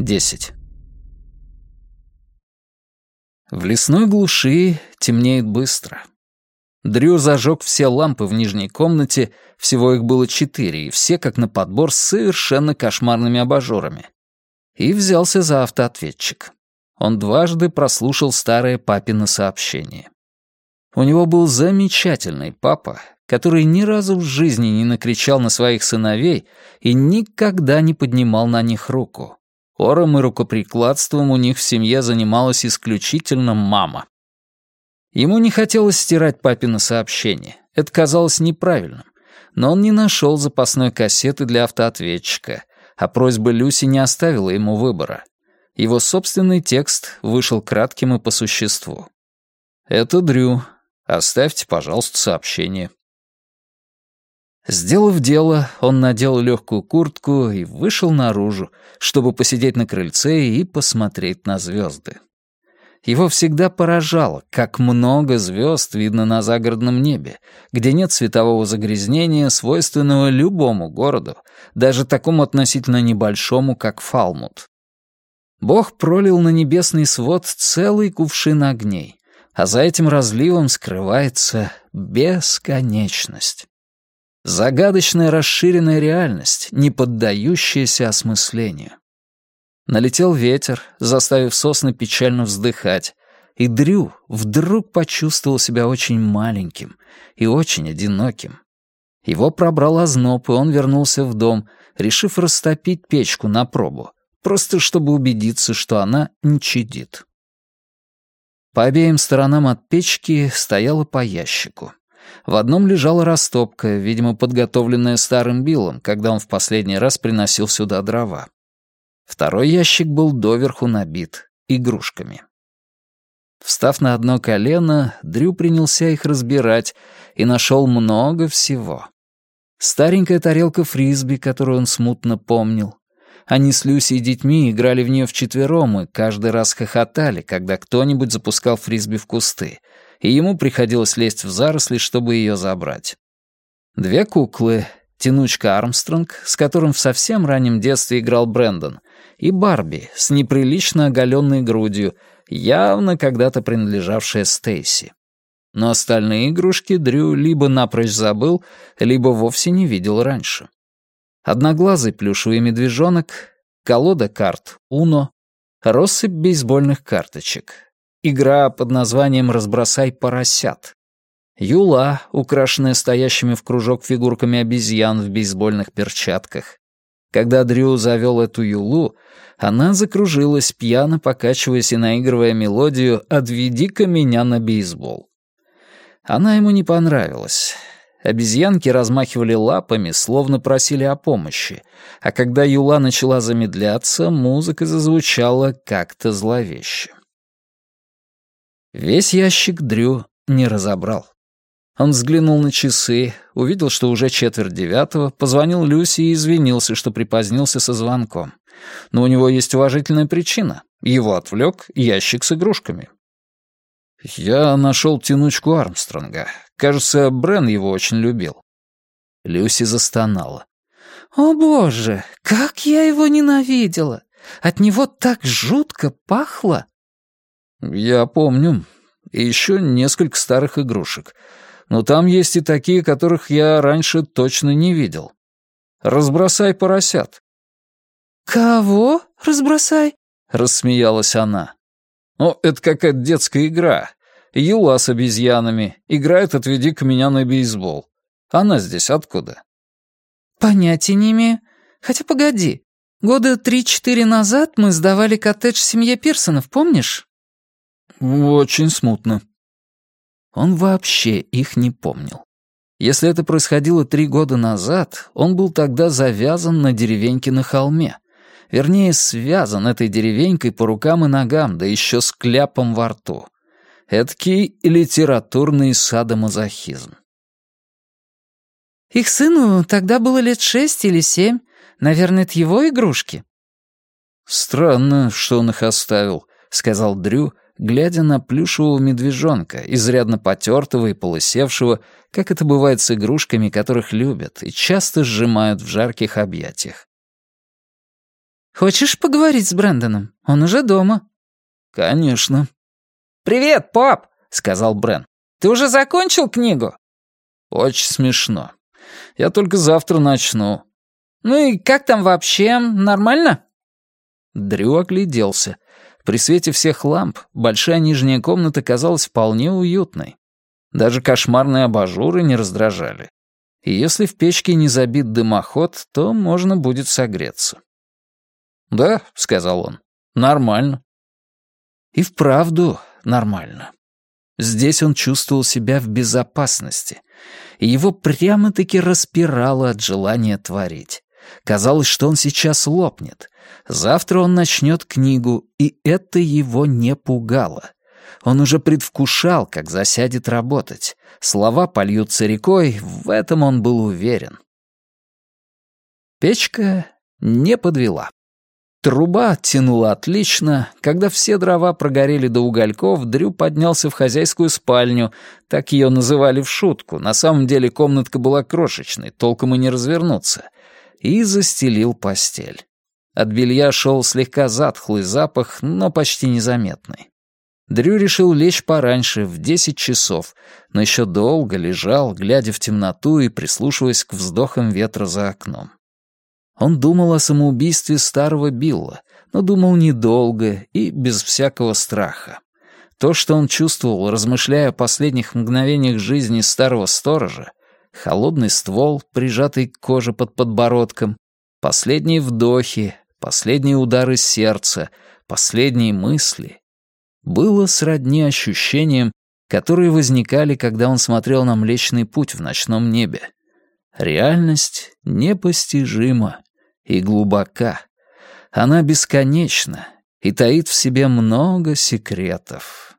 10. В лесной глуши темнеет быстро. Дрю зажег все лампы в нижней комнате, всего их было четыре, и все как на подбор с совершенно кошмарными абажурами. И взялся за автоответчик. Он дважды прослушал старое папино сообщение. У него был замечательный папа, который ни разу в жизни не накричал на своих сыновей и никогда не поднимал на них руку. Ором и рукоприкладством у них в семье занималась исключительно мама. Ему не хотелось стирать папино сообщение. Это казалось неправильным. Но он не нашел запасной кассеты для автоответчика, а просьба Люси не оставила ему выбора. Его собственный текст вышел кратким и по существу. «Это Дрю. Оставьте, пожалуйста, сообщение». Сделав дело, он надел легкую куртку и вышел наружу, чтобы посидеть на крыльце и посмотреть на звезды. Его всегда поражало, как много звезд видно на загородном небе, где нет светового загрязнения, свойственного любому городу, даже такому относительно небольшому, как Фалмут. Бог пролил на небесный свод целый кувшин огней, а за этим разливом скрывается бесконечность. Загадочная расширенная реальность, не поддающаяся осмыслению. Налетел ветер, заставив сосны печально вздыхать, и Дрю вдруг почувствовал себя очень маленьким и очень одиноким. Его пробрал озноб, и он вернулся в дом, решив растопить печку на пробу, просто чтобы убедиться, что она не чадит. По обеим сторонам от печки стояло по ящику. В одном лежала растопка, видимо, подготовленная старым Биллом, когда он в последний раз приносил сюда дрова. Второй ящик был доверху набит игрушками. Встав на одно колено, Дрю принялся их разбирать и нашел много всего. Старенькая тарелка фрисби, которую он смутно помнил. Они с Люси и детьми играли в нее вчетвером и каждый раз хохотали, когда кто-нибудь запускал фрисби в кусты, и ему приходилось лезть в заросли, чтобы ее забрать. Две куклы, тянучка Армстронг, с которым в совсем раннем детстве играл Брэндон, и Барби с неприлично оголенной грудью, явно когда-то принадлежавшая Стейси. Но остальные игрушки Дрю либо напрочь забыл, либо вовсе не видел раньше. Одноглазый плюшевый медвежонок, колода карт «Уно», россыпь бейсбольных карточек, Игра под названием «Разбросай поросят». Юла, украшенная стоящими в кружок фигурками обезьян в бейсбольных перчатках. Когда Дрю завел эту юлу, она закружилась, пьяно покачиваясь и наигрывая мелодию «Отведи-ка меня на бейсбол». Она ему не понравилась. Обезьянки размахивали лапами, словно просили о помощи, а когда юла начала замедляться, музыка зазвучала как-то зловеще. Весь ящик Дрю не разобрал. Он взглянул на часы, увидел, что уже четверть девятого, позвонил Люси и извинился, что припозднился со звонком. Но у него есть уважительная причина. Его отвлек ящик с игрушками. «Я нашел тянучку Армстронга. Кажется, Брен его очень любил». Люси застонала. «О, боже, как я его ненавидела! От него так жутко пахло!» «Я помню. И еще несколько старых игрушек. Но там есть и такие, которых я раньше точно не видел. Разбросай поросят». «Кого разбросай?» — рассмеялась она. «Ну, это какая-то детская игра. Юла с обезьянами. Играет «Отведи к меня на бейсбол». Она здесь откуда?» «Понятия не имею. Хотя погоди. Года три-четыре назад мы сдавали коттедж семье Пирсонов, помнишь?» «Очень смутно». Он вообще их не помнил. Если это происходило три года назад, он был тогда завязан на деревеньке на холме. Вернее, связан этой деревенькой по рукам и ногам, да еще с кляпом во рту. Эдакий литературный садомазохизм. «Их сыну тогда было лет шесть или семь. Наверное, это его игрушки?» «Странно, что он их оставил», — сказал Дрю, глядя на плюшевого медвежонка, изрядно потертого и полысевшего, как это бывает с игрушками, которых любят и часто сжимают в жарких объятиях. Хочешь поговорить с Брэндоном? Он уже дома». «Конечно». «Привет, пап», — сказал Брэн. «Ты уже закончил книгу?» «Очень смешно. Я только завтра начну». «Ну и как там вообще? Нормально?» Дрю огляделся. При свете всех ламп большая нижняя комната казалась вполне уютной. Даже кошмарные абажуры не раздражали. И если в печке не забит дымоход, то можно будет согреться. «Да», — сказал он, — «нормально». И вправду нормально. Здесь он чувствовал себя в безопасности, и его прямо-таки распирало от желания творить. Казалось, что он сейчас лопнет. Завтра он начнет книгу, и это его не пугало. Он уже предвкушал, как засядет работать. Слова польются рекой, в этом он был уверен. Печка не подвела. Труба тянула отлично. Когда все дрова прогорели до угольков, Дрю поднялся в хозяйскую спальню, так ее называли в шутку. На самом деле комнатка была крошечной, толком и не развернуться, и застелил постель. От белья шел слегка затхлый запах, но почти незаметный. Дрю решил лечь пораньше, в десять часов, но еще долго лежал, глядя в темноту и прислушиваясь к вздохам ветра за окном. Он думал о самоубийстве старого Билла, но думал недолго и без всякого страха. То, что он чувствовал, размышляя о последних мгновениях жизни старого сторожа, холодный ствол, прижатый к коже под подбородком, последние вдохи, последние удары сердца, последние мысли, было сродни ощущениям, которые возникали, когда он смотрел на Млечный Путь в ночном небе. Реальность непостижима и глубока. Она бесконечна и таит в себе много секретов.